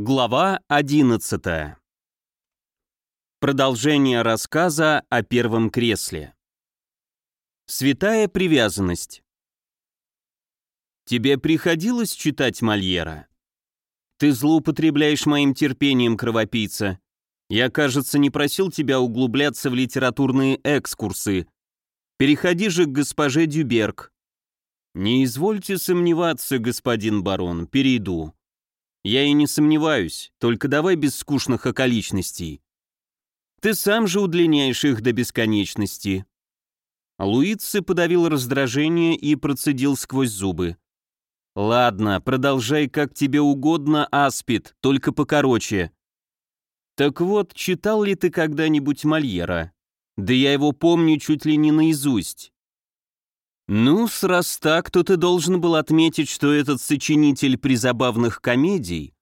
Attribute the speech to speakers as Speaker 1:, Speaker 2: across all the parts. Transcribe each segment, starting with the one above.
Speaker 1: Глава 11. Продолжение рассказа о первом кресле. Святая привязанность. Тебе приходилось читать Мольера? Ты злоупотребляешь моим терпением, кровопийца. Я, кажется, не просил тебя углубляться в литературные экскурсы. Переходи же к госпоже Дюберг. Не извольте сомневаться, господин барон, перейду. Я и не сомневаюсь, только давай без скучных околичностей. Ты сам же удлиняешь их до бесконечности. Луици подавил раздражение и процедил сквозь зубы. Ладно, продолжай как тебе угодно, Аспид, только покороче. Так вот, читал ли ты когда-нибудь Мольера? Да я его помню чуть ли не наизусть. Ну, с раз так, то ты должен был отметить, что этот сочинитель призабавных комедий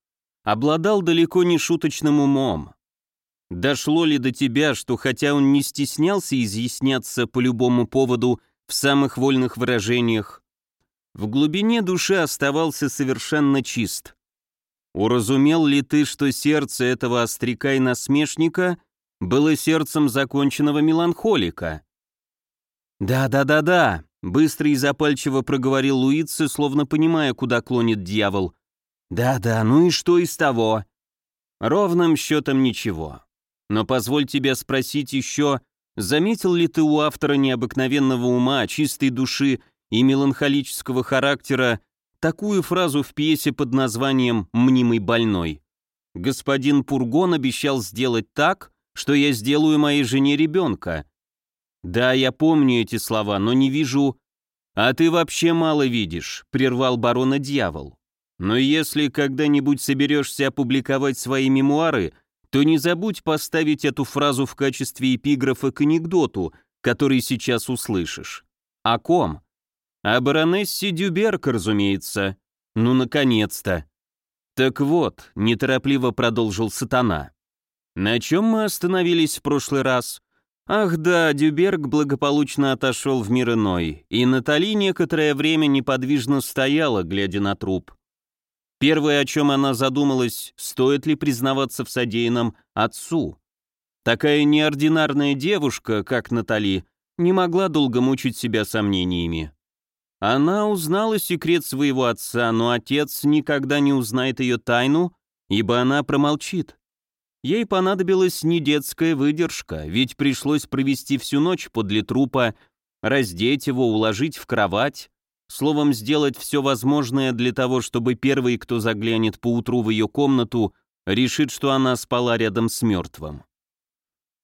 Speaker 1: обладал далеко не шуточным умом. Дошло ли до тебя, что хотя он не стеснялся изъясняться по любому поводу в самых вольных выражениях, в глубине души оставался совершенно чист. Уразумел ли ты, что сердце этого остряка и насмешника было сердцем законченного меланхолика? Да-да-да-да, Быстро и запальчиво проговорил Луицы, словно понимая, куда клонит дьявол. «Да-да, ну и что из того?» «Ровным счетом ничего. Но позволь тебя спросить еще, заметил ли ты у автора необыкновенного ума, чистой души и меланхолического характера такую фразу в пьесе под названием «Мнимый больной»? Господин Пургон обещал сделать так, что я сделаю моей жене ребенка, «Да, я помню эти слова, но не вижу...» «А ты вообще мало видишь», — прервал барона дьявол. «Но если когда-нибудь соберешься опубликовать свои мемуары, то не забудь поставить эту фразу в качестве эпиграфа к анекдоту, который сейчас услышишь. О ком? О баронессе Дюберг, разумеется. Ну, наконец-то. Так вот, неторопливо продолжил сатана. На чем мы остановились в прошлый раз? Ах да, Дюберг благополучно отошел в мир иной, и Натали некоторое время неподвижно стояла, глядя на труп. Первое, о чем она задумалась, стоит ли признаваться в содеянном отцу. Такая неординарная девушка, как Натали, не могла долго мучить себя сомнениями. Она узнала секрет своего отца, но отец никогда не узнает ее тайну, ибо она промолчит. Ей понадобилась не детская выдержка, ведь пришлось провести всю ночь подле трупа, раздеть его, уложить в кровать, словом, сделать все возможное для того, чтобы первый, кто заглянет поутру в ее комнату, решит, что она спала рядом с мертвым.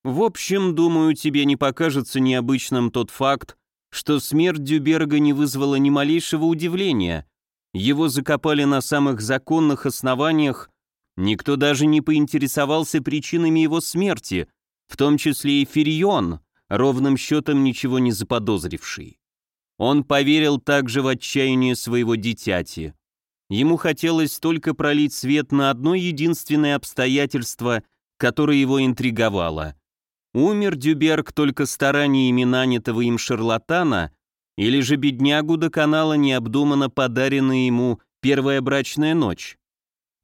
Speaker 1: В общем, думаю, тебе не покажется необычным тот факт, что смерть Дюберга не вызвала ни малейшего удивления. Его закопали на самых законных основаниях Никто даже не поинтересовался причинами его смерти, в том числе и Ферион, ровным счетом ничего не заподозривший. Он поверил также в отчаяние своего дитяти. Ему хотелось только пролить свет на одно единственное обстоятельство, которое его интриговало. Умер Дюберг только стараниями нанятого им шарлатана, или же беднягу до канала необдуманно подаренная ему первая брачная ночь.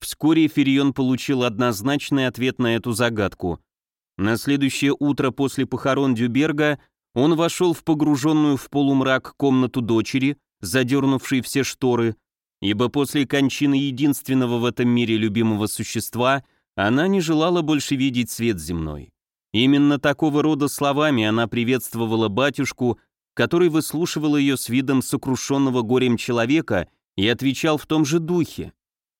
Speaker 1: Вскоре Ферион получил однозначный ответ на эту загадку. На следующее утро после похорон Дюберга он вошел в погруженную в полумрак комнату дочери, задернувшей все шторы, ибо после кончины единственного в этом мире любимого существа она не желала больше видеть свет земной. Именно такого рода словами она приветствовала батюшку, который выслушивал ее с видом сокрушенного горем человека и отвечал в том же духе.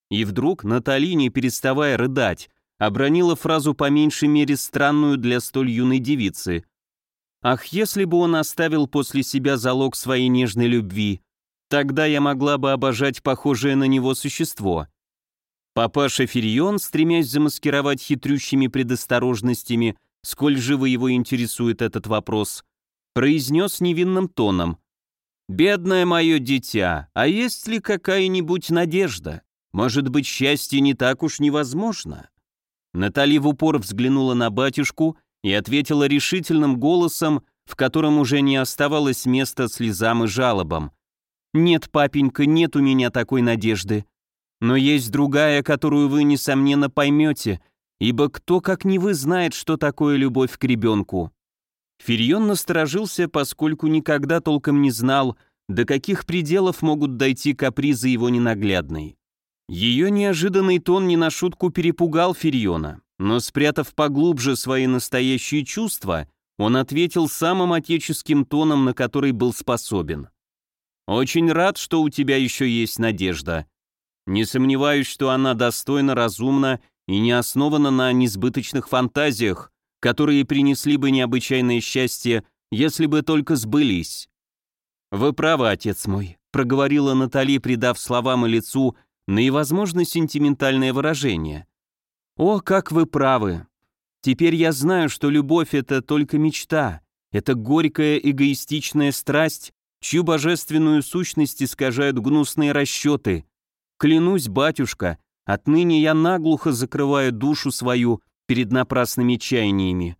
Speaker 1: И вдруг Натали, не переставая рыдать, обронила фразу по меньшей мере странную для столь юной девицы. «Ах, если бы он оставил после себя залог своей нежной любви, тогда я могла бы обожать похожее на него существо». Папаша Ферион, стремясь замаскировать хитрющими предосторожностями, сколь живо его интересует этот вопрос, произнес невинным тоном. «Бедное мое дитя, а есть ли какая-нибудь надежда?» Может быть, счастье не так уж невозможно? Натали в упор взглянула на батюшку и ответила решительным голосом, в котором уже не оставалось места слезам и жалобам. «Нет, папенька, нет у меня такой надежды. Но есть другая, которую вы, несомненно, поймете, ибо кто, как не вы, знает, что такое любовь к ребенку». Фирион насторожился, поскольку никогда толком не знал, до каких пределов могут дойти капризы его ненаглядной. Ее неожиданный тон не на шутку перепугал Фириона, но, спрятав поглубже свои настоящие чувства, он ответил самым отеческим тоном, на который был способен. «Очень рад, что у тебя еще есть надежда. Не сомневаюсь, что она достойна, разумна и не основана на несбыточных фантазиях, которые принесли бы необычайное счастье, если бы только сбылись». «Вы правы, отец мой», — проговорила Натали, придав словам и лицу наивозможно сентиментальное выражение. «О, как вы правы! Теперь я знаю, что любовь — это только мечта, это горькая эгоистичная страсть, чью божественную сущность искажают гнусные расчеты. Клянусь, батюшка, отныне я наглухо закрываю душу свою перед напрасными чаяниями.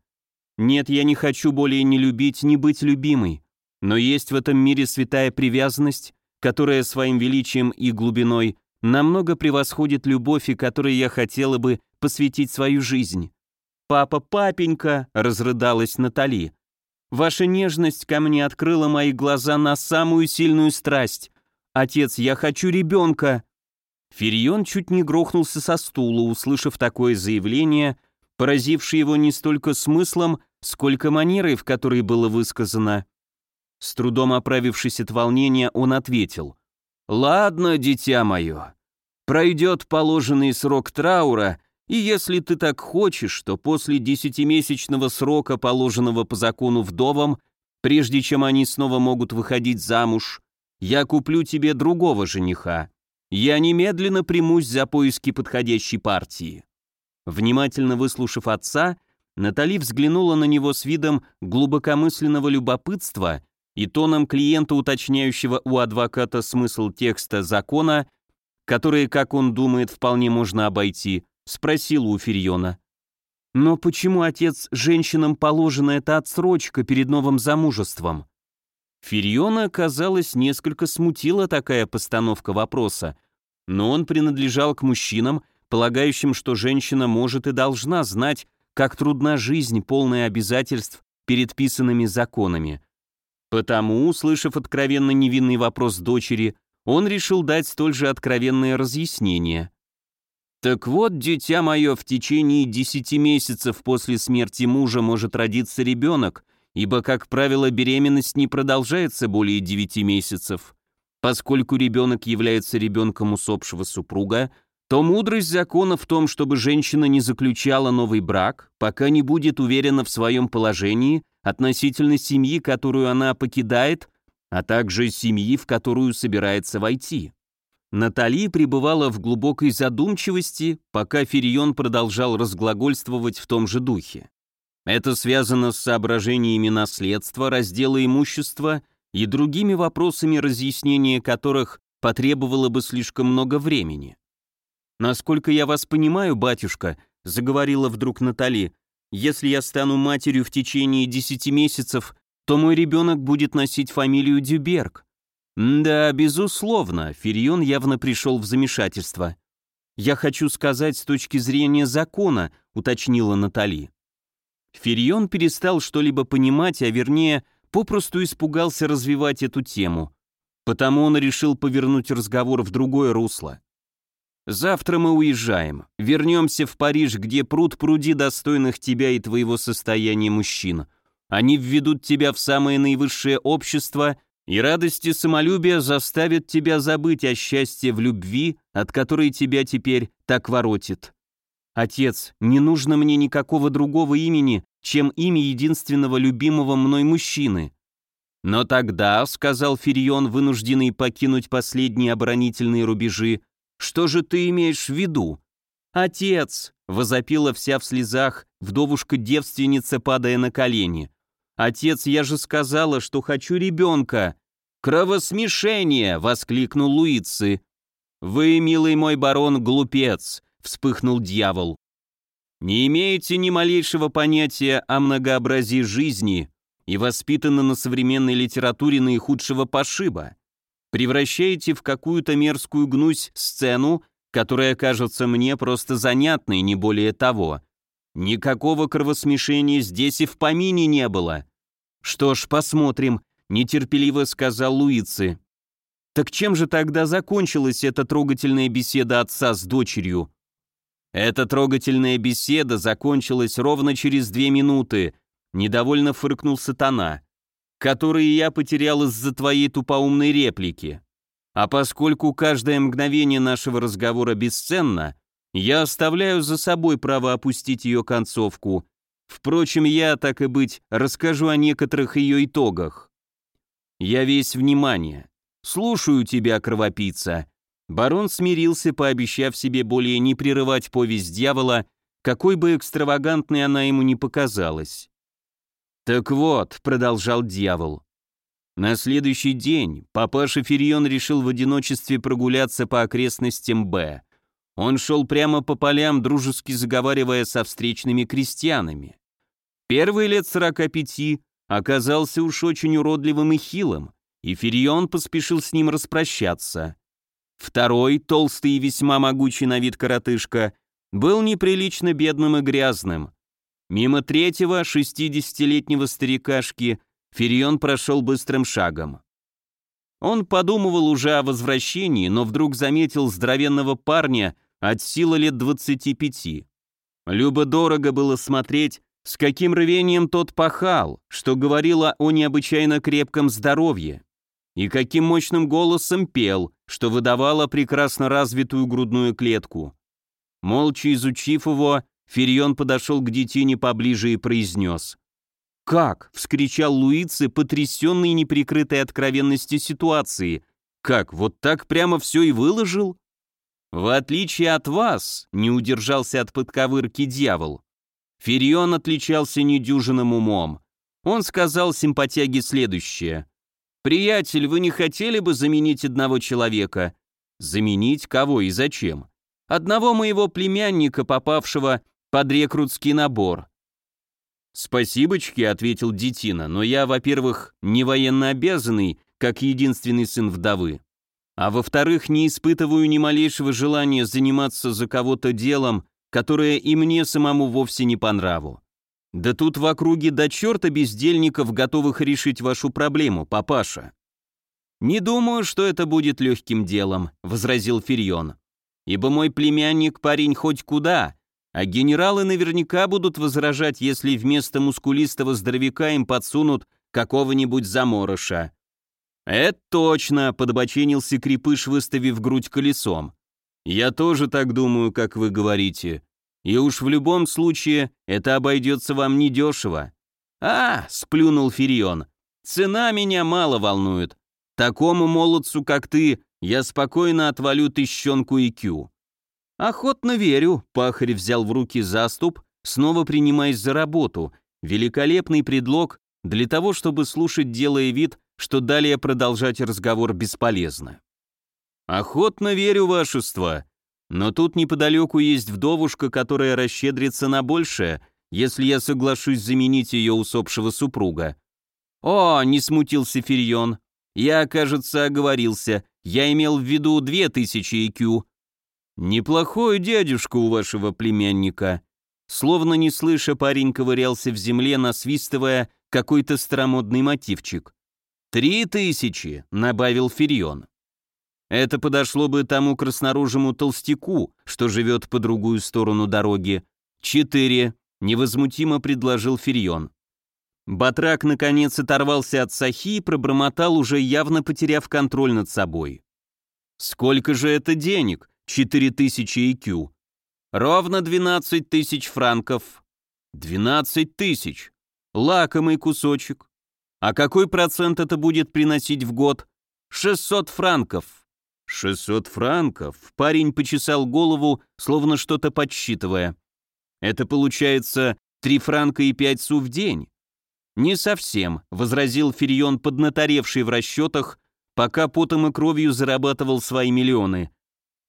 Speaker 1: Нет, я не хочу более ни любить, ни быть любимой, но есть в этом мире святая привязанность, которая своим величием и глубиной намного превосходит любовь, и которой я хотела бы посвятить свою жизнь. «Папа, папенька!» — разрыдалась Натали. «Ваша нежность ко мне открыла мои глаза на самую сильную страсть. Отец, я хочу ребенка!» Фирион чуть не грохнулся со стула, услышав такое заявление, поразившее его не столько смыслом, сколько манерой, в которой было высказано. С трудом оправившись от волнения, он ответил. «Ладно, дитя мое, пройдет положенный срок траура, и если ты так хочешь, то после десятимесячного срока, положенного по закону вдовам, прежде чем они снова могут выходить замуж, я куплю тебе другого жениха. Я немедленно примусь за поиски подходящей партии». Внимательно выслушав отца, Натали взглянула на него с видом глубокомысленного любопытства и тоном клиента, уточняющего у адвоката смысл текста закона, который, как он думает, вполне можно обойти, спросил у Ферьона. «Но почему, отец, женщинам положена эта отсрочка перед новым замужеством?» Ферьона, казалось, несколько смутила такая постановка вопроса, но он принадлежал к мужчинам, полагающим, что женщина может и должна знать, как трудна жизнь, полная обязательств перед писанными законами. Потому, услышав откровенно невинный вопрос дочери, он решил дать столь же откровенное разъяснение. «Так вот, дитя мое, в течение десяти месяцев после смерти мужа может родиться ребенок, ибо, как правило, беременность не продолжается более девяти месяцев. Поскольку ребенок является ребенком усопшего супруга, то мудрость закона в том, чтобы женщина не заключала новый брак, пока не будет уверена в своем положении относительно семьи, которую она покидает, а также семьи, в которую собирается войти. Натали пребывала в глубокой задумчивости, пока Ферион продолжал разглагольствовать в том же духе. Это связано с соображениями наследства, раздела имущества и другими вопросами, разъяснения которых потребовало бы слишком много времени. «Насколько я вас понимаю, батюшка», — заговорила вдруг Натали, если я стану матерью в течение десяти месяцев, то мой ребенок будет носить фамилию Дюберг. Да, безусловно, Фирион явно пришел в замешательство. Я хочу сказать с точки зрения закона, уточнила Натали. Фирион перестал что-либо понимать, а вернее, попросту испугался развивать эту тему. Потому он решил повернуть разговор в другое русло. Завтра мы уезжаем. Вернемся в Париж, где пруд пруди достойных тебя и твоего состояния мужчин. Они введут тебя в самое наивысшее общество, и радости самолюбия заставят тебя забыть о счастье в любви, от которой тебя теперь так воротит. Отец, не нужно мне никакого другого имени, чем имя единственного любимого мной мужчины. Но тогда, сказал Фирион, вынужденный покинуть последние оборонительные рубежи, что же ты имеешь в виду? Отец, возопила вся в слезах вдовушка-девственница, падая на колени. Отец, я же сказала, что хочу ребенка. Кровосмешение, воскликнул Луицы. Вы, милый мой барон, глупец, вспыхнул дьявол. Не имеете ни малейшего понятия о многообразии жизни и воспитаны на современной литературе наихудшего пошиба превращаете в какую-то мерзкую гнусь сцену, которая кажется мне просто занятной, не более того. Никакого кровосмешения здесь и в помине не было. Что ж, посмотрим, нетерпеливо сказал Луицы. Так чем же тогда закончилась эта трогательная беседа отца с дочерью? Эта трогательная беседа закончилась ровно через две минуты, недовольно фыркнул сатана, которые я потерял из-за твоей тупоумной реплики. А поскольку каждое мгновение нашего разговора бесценно, я оставляю за собой право опустить ее концовку. Впрочем, я, так и быть, расскажу о некоторых ее итогах. Я весь внимание. Слушаю тебя, кровопийца. Барон смирился, пообещав себе более не прерывать повесть дьявола, какой бы экстравагантной она ему не показалась. «Так вот», — продолжал дьявол, — «на следующий день папаша Ферион решил в одиночестве прогуляться по окрестностям Б. Он шел прямо по полям, дружески заговаривая со встречными крестьянами. Первый лет сорока пяти оказался уж очень уродливым и хилым, и Ферион поспешил с ним распрощаться. Второй, толстый и весьма могучий на вид коротышка, был неприлично бедным и грязным. Мимо третьего, шестидесятилетнего старикашки, Ферион прошел быстрым шагом. Он подумывал уже о возвращении, но вдруг заметил здоровенного парня от силы лет 25. Любо-дорого было смотреть, с каким рвением тот пахал, что говорило о необычайно крепком здоровье, и каким мощным голосом пел, что выдавало прекрасно развитую грудную клетку. Молча изучив его, Ферион подошел к детине поближе и произнес. «Как?» — вскричал Луицы, потрясенный неприкрытой откровенностью ситуации. «Как, вот так прямо все и выложил?» «В отличие от вас», — не удержался от подковырки дьявол, Ферион отличался недюжинным умом. Он сказал симпатяге следующее. «Приятель, вы не хотели бы заменить одного человека?» «Заменить кого и зачем?» «Одного моего племянника, попавшего под рекрутский набор». «Спасибочки», — ответил Детина, «но я, во-первых, не военно обязанный, как единственный сын вдовы. А во-вторых, не испытываю ни малейшего желания заниматься за кого-то делом, которое и мне самому вовсе не по нраву. Да тут в округе до черта бездельников, готовых решить вашу проблему, папаша. «Не думаю, что это будет легким делом», — возразил Ферьон. «Ибо мой племянник парень хоть куда, а генералы наверняка будут возражать, если вместо мускулистого здоровяка им подсунут какого-нибудь заморыша. «Это точно», — подбоченился крепыш, выставив грудь колесом. «Я тоже так думаю, как вы говорите. И уж в любом случае это обойдется вам недешево». «А», — сплюнул Фирион, — «цена меня мало волнует. Такому молодцу, как ты, я спокойно отвалю тыщенку и кю». «Охотно верю», — пахарь взял в руки заступ, снова принимаясь за работу. Великолепный предлог для того, чтобы слушать, делая вид, что далее продолжать разговор бесполезно. «Охотно верю, вашество, но тут неподалеку есть вдовушка, которая расщедрится на большее, если я соглашусь заменить ее усопшего супруга». «О!» — не смутился Ферьон. «Я, кажется, оговорился. Я имел в виду две тысячи IQ». «Неплохой дядюшка у вашего племянника». Словно не слыша, парень ковырялся в земле, насвистывая какой-то старомодный мотивчик. «Три тысячи», — добавил Ферион. Это подошло бы тому красноружему толстяку, что живет по другую сторону дороги. «Четыре», — невозмутимо предложил Ферион. Батрак наконец оторвался от сахи и пробормотал, уже явно потеряв контроль над собой. «Сколько же это денег? Четыре тысячи IQ». «Ровно двенадцать тысяч франков». «Двенадцать тысяч. Лакомый кусочек. А какой процент это будет приносить в год? 600 франков. 600 франков. Парень почесал голову, словно что-то подсчитывая. Это получается 3 франка и 5 су в день. Не совсем, возразил Ферион, поднаторевший в расчетах, пока потом и кровью зарабатывал свои миллионы.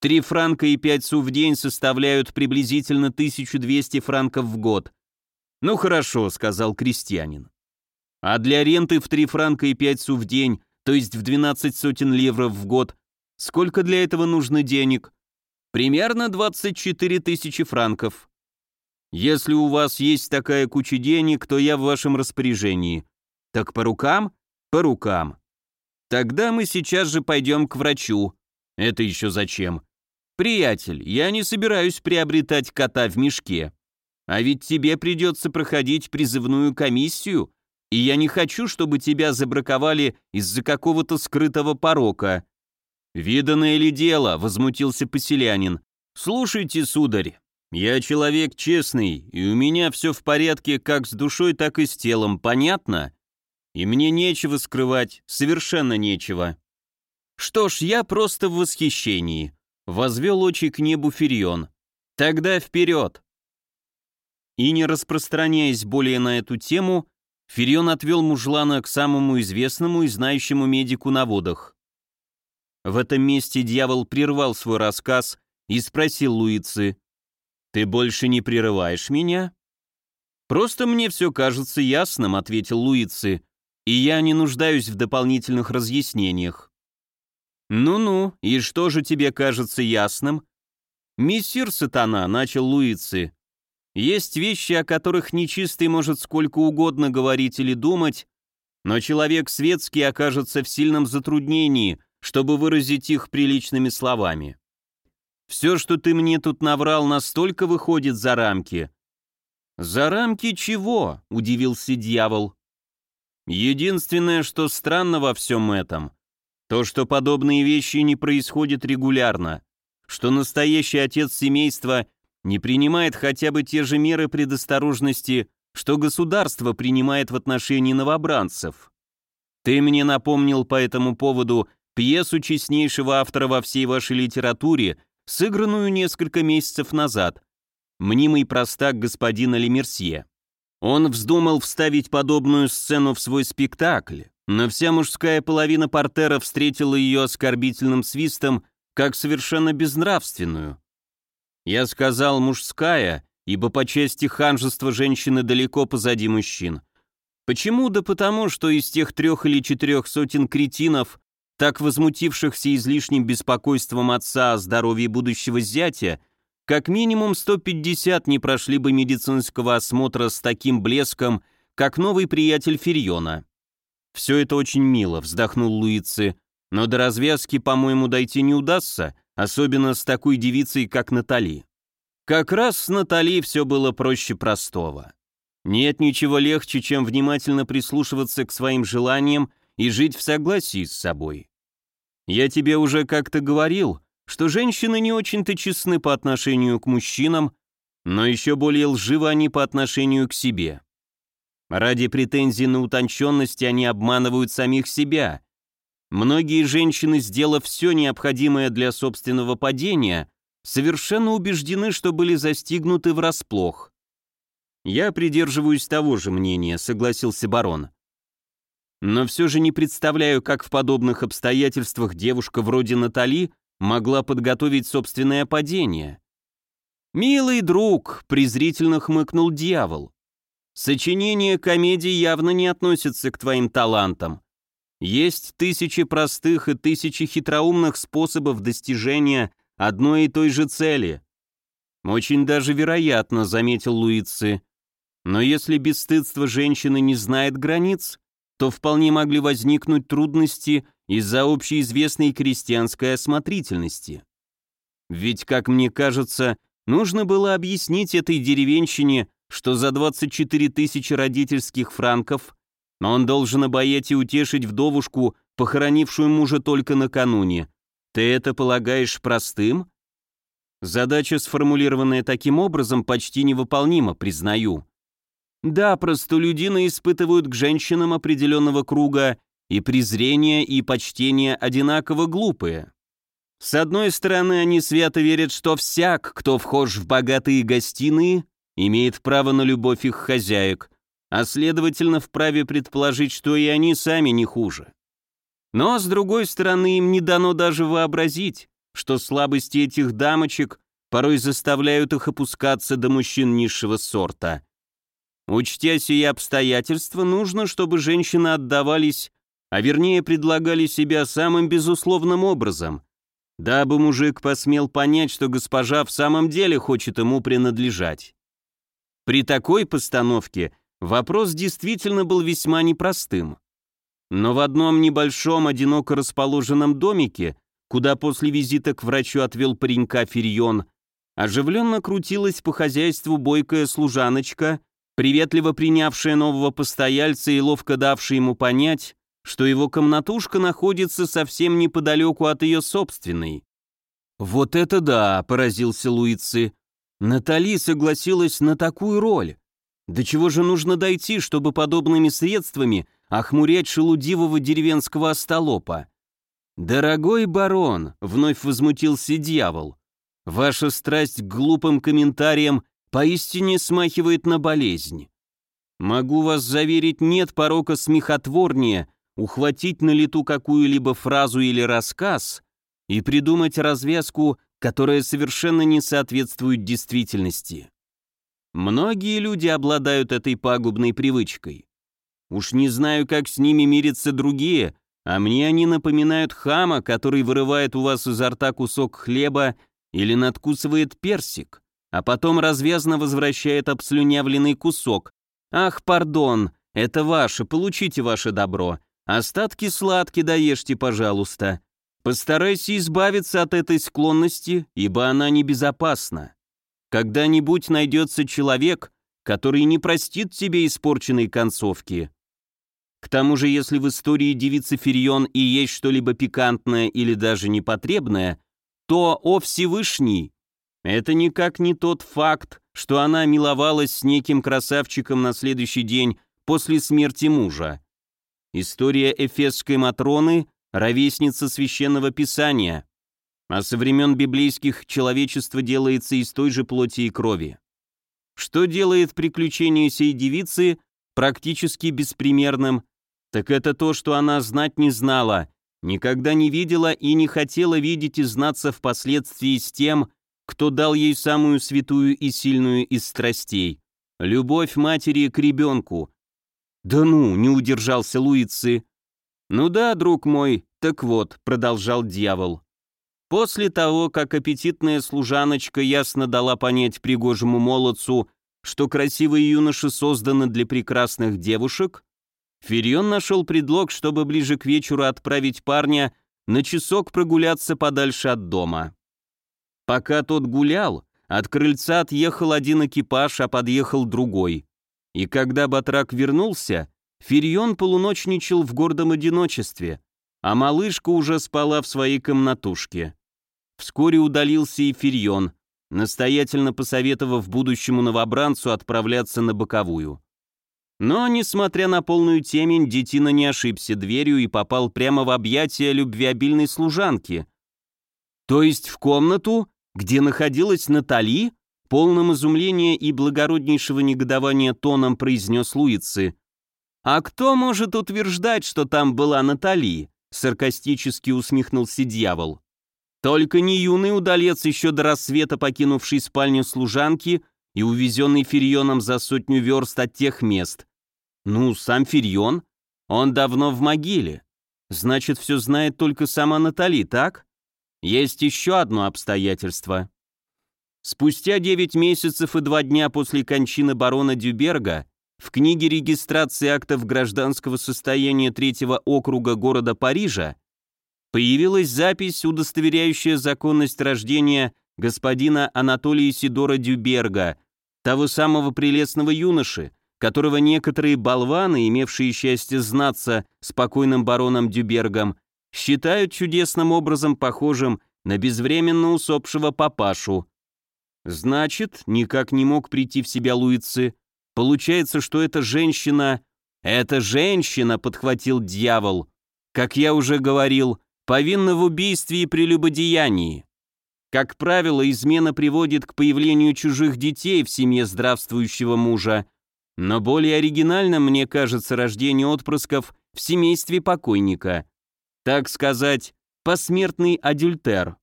Speaker 1: 3 франка и 5 су в день составляют приблизительно 1200 франков в год. «Ну хорошо», — сказал крестьянин. А для ренты в 3 франка и 5 су в день, то есть в 12 сотен левров в год, сколько для этого нужно денег? Примерно 24 тысячи франков. Если у вас есть такая куча денег, то я в вашем распоряжении. Так по рукам? По рукам. Тогда мы сейчас же пойдем к врачу. Это еще зачем? Приятель, я не собираюсь приобретать кота в мешке. А ведь тебе придется проходить призывную комиссию, и я не хочу, чтобы тебя забраковали из-за какого-то скрытого порока. «Виданное ли дело?» — возмутился поселянин. «Слушайте, сударь, я человек честный, и у меня все в порядке как с душой, так и с телом, понятно? И мне нечего скрывать, совершенно нечего». «Что ж, я просто в восхищении», — возвел очи к небу Ферион. «Тогда вперед!» И не распространяясь более на эту тему, Ферион отвел мужлана к самому известному и знающему медику на водах. В этом месте дьявол прервал свой рассказ и спросил Луицы, «Ты больше не прерываешь меня?» «Просто мне все кажется ясным», — ответил Луицы, «и я не нуждаюсь в дополнительных разъяснениях». «Ну-ну, и что же тебе кажется ясным?» «Мессир Сатана», — начал Луицы, «есть вещи, о которых нечистый может сколько угодно говорить или думать, но человек светский окажется в сильном затруднении, чтобы выразить их приличными словами. Все, что ты мне тут наврал, настолько выходит за рамки. За рамки чего? Удивился дьявол. Единственное, что странно во всем этом, то, что подобные вещи не происходят регулярно, что настоящий отец семейства не принимает хотя бы те же меры предосторожности, что государство принимает в отношении новобранцев. Ты мне напомнил по этому поводу пьесу честнейшего автора во всей вашей литературе, сыгранную несколько месяцев назад, мнимый простак господина Лемерсье. Он вздумал вставить подобную сцену в свой спектакль, но вся мужская половина портера встретила ее оскорбительным свистом, как совершенно безнравственную. Я сказал «мужская», ибо по части ханжества женщины далеко позади мужчин. Почему? Да потому, что из тех трех или четырех сотен кретинов, так возмутившихся излишним беспокойством отца о здоровье будущего зятя, как минимум 150 не прошли бы медицинского осмотра с таким блеском, как новый приятель Ферьона. «Все это очень мило», — вздохнул Луицы, «но до развязки, по-моему, дойти не удастся, особенно с такой девицей, как Натали». Как раз с Натали все было проще простого. Нет ничего легче, чем внимательно прислушиваться к своим желаниям и жить в согласии с собой. Я тебе уже как-то говорил, что женщины не очень-то честны по отношению к мужчинам, но еще более лживы они по отношению к себе. Ради претензий на утонченность они обманывают самих себя. Многие женщины, сделав все необходимое для собственного падения, совершенно убеждены, что были застигнуты врасплох. «Я придерживаюсь того же мнения», — согласился барон. Но все же не представляю, как в подобных обстоятельствах девушка вроде Натали могла подготовить собственное падение. «Милый друг», — презрительно хмыкнул дьявол, «сочинение комедий явно не относится к твоим талантам. Есть тысячи простых и тысячи хитроумных способов достижения одной и той же цели». «Очень даже вероятно», — заметил Луицы. «Но если бесстыдство женщины не знает границ, то вполне могли возникнуть трудности из-за общеизвестной крестьянской осмотрительности. Ведь, как мне кажется, нужно было объяснить этой деревенщине, что за 24 тысячи родительских франков он должен обаять и утешить вдовушку, похоронившую мужа только накануне. Ты это полагаешь простым? Задача, сформулированная таким образом, почти невыполнима, признаю. Да, простолюдины испытывают к женщинам определенного круга и презрение, и почтение одинаково глупые. С одной стороны, они свято верят, что всяк, кто вхож в богатые гостиные, имеет право на любовь их хозяек, а следовательно вправе предположить, что и они сами не хуже. Но, с другой стороны, им не дано даже вообразить, что слабости этих дамочек порой заставляют их опускаться до мужчин низшего сорта – Учтя сие обстоятельства, нужно, чтобы женщины отдавались, а вернее предлагали себя самым безусловным образом. дабы мужик посмел понять, что госпожа в самом деле хочет ему принадлежать. При такой постановке вопрос действительно был весьма непростым. Но в одном небольшом одиноко расположенном домике, куда после визита к врачу отвел паренька Ферьон, оживленно крутилась по хозяйству бойкая служаночка, приветливо принявшая нового постояльца и ловко давшая ему понять, что его комнатушка находится совсем неподалеку от ее собственной. «Вот это да!» — поразился Луицы. «Натали согласилась на такую роль. До чего же нужно дойти, чтобы подобными средствами охмурять шелудивого деревенского остолопа?» «Дорогой барон!» — вновь возмутился дьявол. «Ваша страсть к глупым комментариям поистине смахивает на болезнь. Могу вас заверить, нет порока смехотворнее, ухватить на лету какую-либо фразу или рассказ и придумать развязку, которая совершенно не соответствует действительности. Многие люди обладают этой пагубной привычкой. Уж не знаю, как с ними мирятся другие, а мне они напоминают хама, который вырывает у вас изо рта кусок хлеба или надкусывает персик, а потом развязно возвращает обслюнявленный кусок. «Ах, пардон, это ваше, получите ваше добро. Остатки сладки доешьте, пожалуйста. Постарайся избавиться от этой склонности, ибо она небезопасна. Когда-нибудь найдется человек, который не простит тебе испорченной концовки. К тому же, если в истории девицы Ферион и есть что-либо пикантное или даже непотребное, то, о Всевышний, это никак не тот факт, что она миловалась с неким красавчиком на следующий день после смерти мужа. История эфесской Матроны – ровесница священного писания, а со времен библейских человечество делается из той же плоти и крови. Что делает приключение сей девицы практически беспримерным, так это то, что она знать не знала, никогда не видела и не хотела видеть и знаться впоследствии с тем, кто дал ей самую святую и сильную из страстей – любовь матери к ребенку, «Да ну!» — не удержался Луицы. «Ну да, друг мой, так вот», — продолжал дьявол. После того, как аппетитная служаночка ясно дала понять пригожему молодцу, что красивые юноши созданы для прекрасных девушек, Ферион нашел предлог, чтобы ближе к вечеру отправить парня на часок прогуляться подальше от дома. Пока тот гулял, от крыльца отъехал один экипаж, а подъехал другой. И когда Батрак вернулся, Ферьон полуночничал в гордом одиночестве, а малышка уже спала в своей комнатушке. Вскоре удалился и Ферьон, настоятельно посоветовав будущему новобранцу отправляться на боковую. Но, несмотря на полную темень, детина не ошибся дверью и попал прямо в объятия любвеобильной служанки. То есть в комнату, где находилась Натали? Полным изумления и благороднейшего негодования тоном произнес Луицы. «А кто может утверждать, что там была Натали?» Саркастически усмехнулся дьявол. «Только не юный удалец, еще до рассвета покинувший спальню служанки и увезенный Ферьоном за сотню верст от тех мест. Ну, сам Ферьон, он давно в могиле. Значит, все знает только сама Натали, так? Есть еще одно обстоятельство. Спустя 9 месяцев и 2 дня после кончины барона Дюберга в книге регистрации актов гражданского состояния третьего округа города Парижа появилась запись, удостоверяющая законность рождения господина Анатолия Сидора Дюберга, того самого прелестного юноши, которого некоторые болваны, имевшие счастье знаться с покойным бароном Дюбергом, считают чудесным образом похожим на безвременно усопшего папашу. Значит, никак не мог прийти в себя Луицы. Получается, что эта женщина... Эта женщина, подхватил дьявол. Как я уже говорил, повинна в убийстве и прелюбодеянии. Как правило, измена приводит к появлению чужих детей в семье здравствующего мужа, но более оригинальным, мне кажется, рождение отпрысков в семействе покойника. Так сказать, посмертный адюльтер.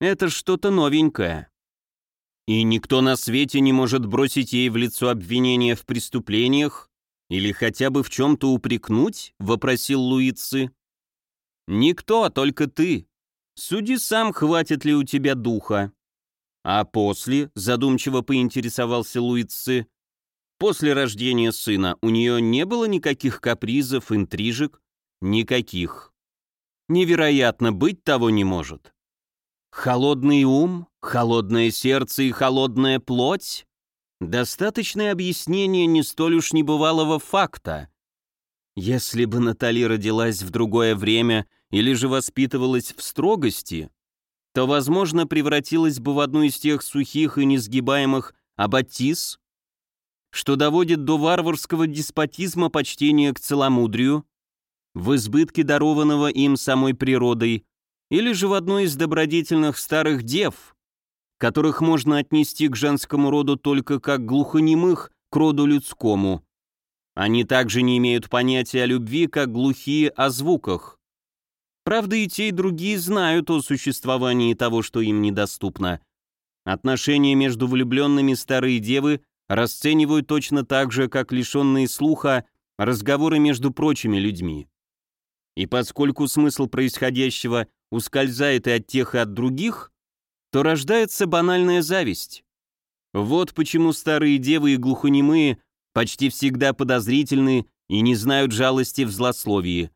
Speaker 1: Это что-то новенькое. И никто на свете не может бросить ей в лицо обвинения в преступлениях или хотя бы в чем-то упрекнуть?» — вопросил Луицы. «Никто, только ты. Суди сам, хватит ли у тебя духа. А после, задумчиво поинтересовался Луицы, после рождения сына у нее не было никаких капризов, интрижек? Никаких. Невероятно, быть того не может. Холодный ум, холодное сердце и холодная плоть? Достаточное объяснение не столь уж небывалого факта. Если бы Натали родилась в другое время или же воспитывалась в строгости, то, возможно, превратилась бы в одну из тех сухих и несгибаемых аббатис, что доводит до варварского деспотизма почтения к целомудрию, в избытке дарованного им самой природой, или же в одной из добродетельных старых дев, которых можно отнести к женскому роду только как глухонемых к роду людскому. Они также не имеют понятия о любви, как глухие о звуках. Правда, и те, и другие знают о существовании того, что им недоступно. Отношения между влюбленными старые девы расценивают точно так же, как лишенные слуха разговоры между прочими людьми. И поскольку смысл происходящего ускользает и от тех, и от других, то рождается банальная зависть. Вот почему старые девы и глухонемые почти всегда подозрительны и не знают жалости в злословии.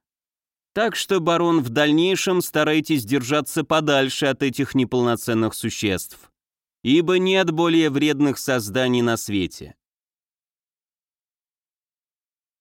Speaker 1: Так что, барон, в дальнейшем старайтесь держаться подальше от этих неполноценных существ, ибо нет более вредных созданий на свете.